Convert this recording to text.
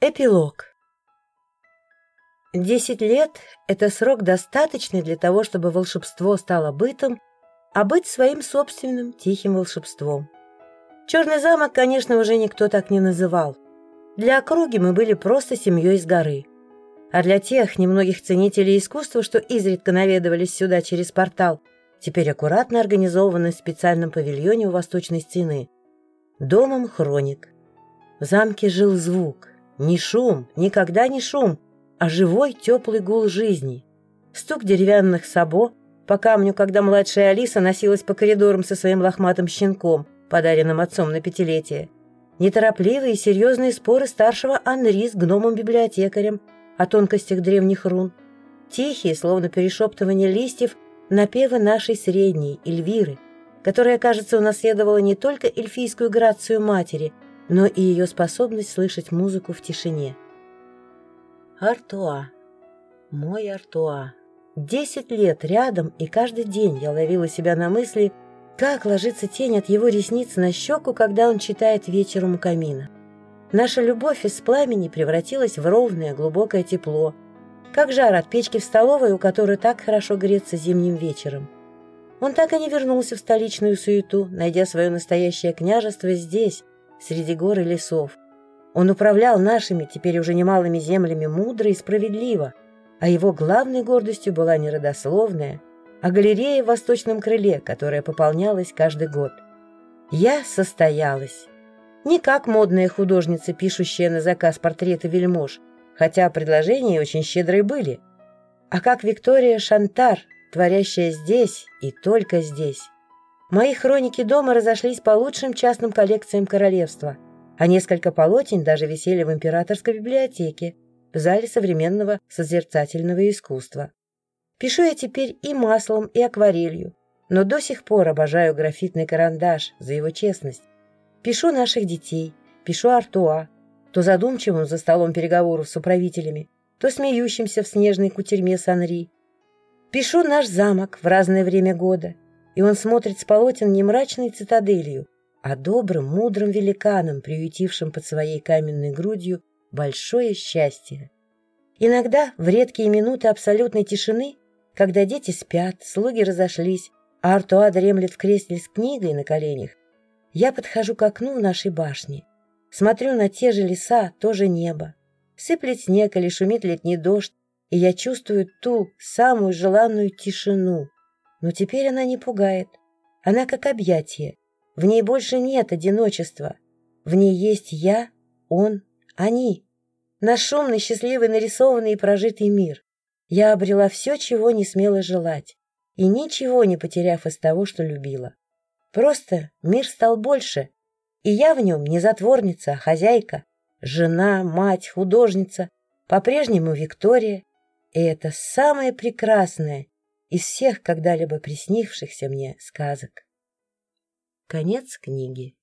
Эпилог. Десять лет — это срок достаточный для того, чтобы волшебство стало бытом, а быть своим собственным тихим волшебством. Черный замок, конечно, уже никто так не называл. Для округи мы были просто семьей с горы. А для тех немногих ценителей искусства, что изредка наведывались сюда через портал, теперь аккуратно организованы в специальном павильоне у восточной стены. Домом хроник. В замке жил звук — не шум, никогда не шум, а живой теплый гул жизни. Стук деревянных сабо по камню, когда младшая Алиса носилась по коридорам со своим лохматым щенком, подаренным отцом на пятилетие. Неторопливые и серьезные споры старшего Анри с гномом-библиотекарем о тонкостях древних рун. Тихие, словно перешептывание листьев, напевы нашей средней, Эльвиры, которая, кажется, унаследовала не только эльфийскую грацию матери – но и ее способность слышать музыку в тишине. Артуа. Мой Артуа. Десять лет рядом, и каждый день я ловила себя на мысли, как ложится тень от его ресниц на щеку, когда он читает вечером у камина. Наша любовь из пламени превратилась в ровное, глубокое тепло, как жар от печки в столовой, у которой так хорошо греться зимним вечером. Он так и не вернулся в столичную суету, найдя свое настоящее княжество здесь, среди гор и лесов. Он управлял нашими, теперь уже немалыми землями, мудро и справедливо, а его главной гордостью была не родословная, а галерея в восточном крыле, которая пополнялась каждый год. Я состоялась. Не как модная художница, пишущая на заказ портреты вельмож, хотя предложения очень щедрые были, а как Виктория Шантар, творящая здесь и только здесь. Мои хроники дома разошлись по лучшим частным коллекциям королевства, а несколько полотен даже висели в императорской библиотеке, в зале современного созерцательного искусства. Пишу я теперь и маслом, и акварелью, но до сих пор обожаю графитный карандаш за его честность. Пишу наших детей, пишу Артуа, то задумчивым за столом переговоров с управителями, то смеющимся в снежной кутерьме Санри. Пишу наш замок в разное время года — и он смотрит с полотен не мрачной цитаделью, а добрым, мудрым великаном, приютившим под своей каменной грудью большое счастье. Иногда, в редкие минуты абсолютной тишины, когда дети спят, слуги разошлись, а Артуа дремлет в кресле с книгой на коленях, я подхожу к окну в нашей башне, смотрю на те же леса, то же небо. Сыплет снег или шумит летний дождь, и я чувствую ту самую желанную тишину, но теперь она не пугает. Она как объятие. В ней больше нет одиночества. В ней есть я, он, они. Наш шумный, счастливый, нарисованный и прожитый мир. Я обрела все, чего не смела желать, и ничего не потеряв из того, что любила. Просто мир стал больше, и я в нем не затворница, а хозяйка, жена, мать, художница, по-прежнему Виктория. И это самое прекрасное из всех когда-либо приснившихся мне сказок. Конец книги.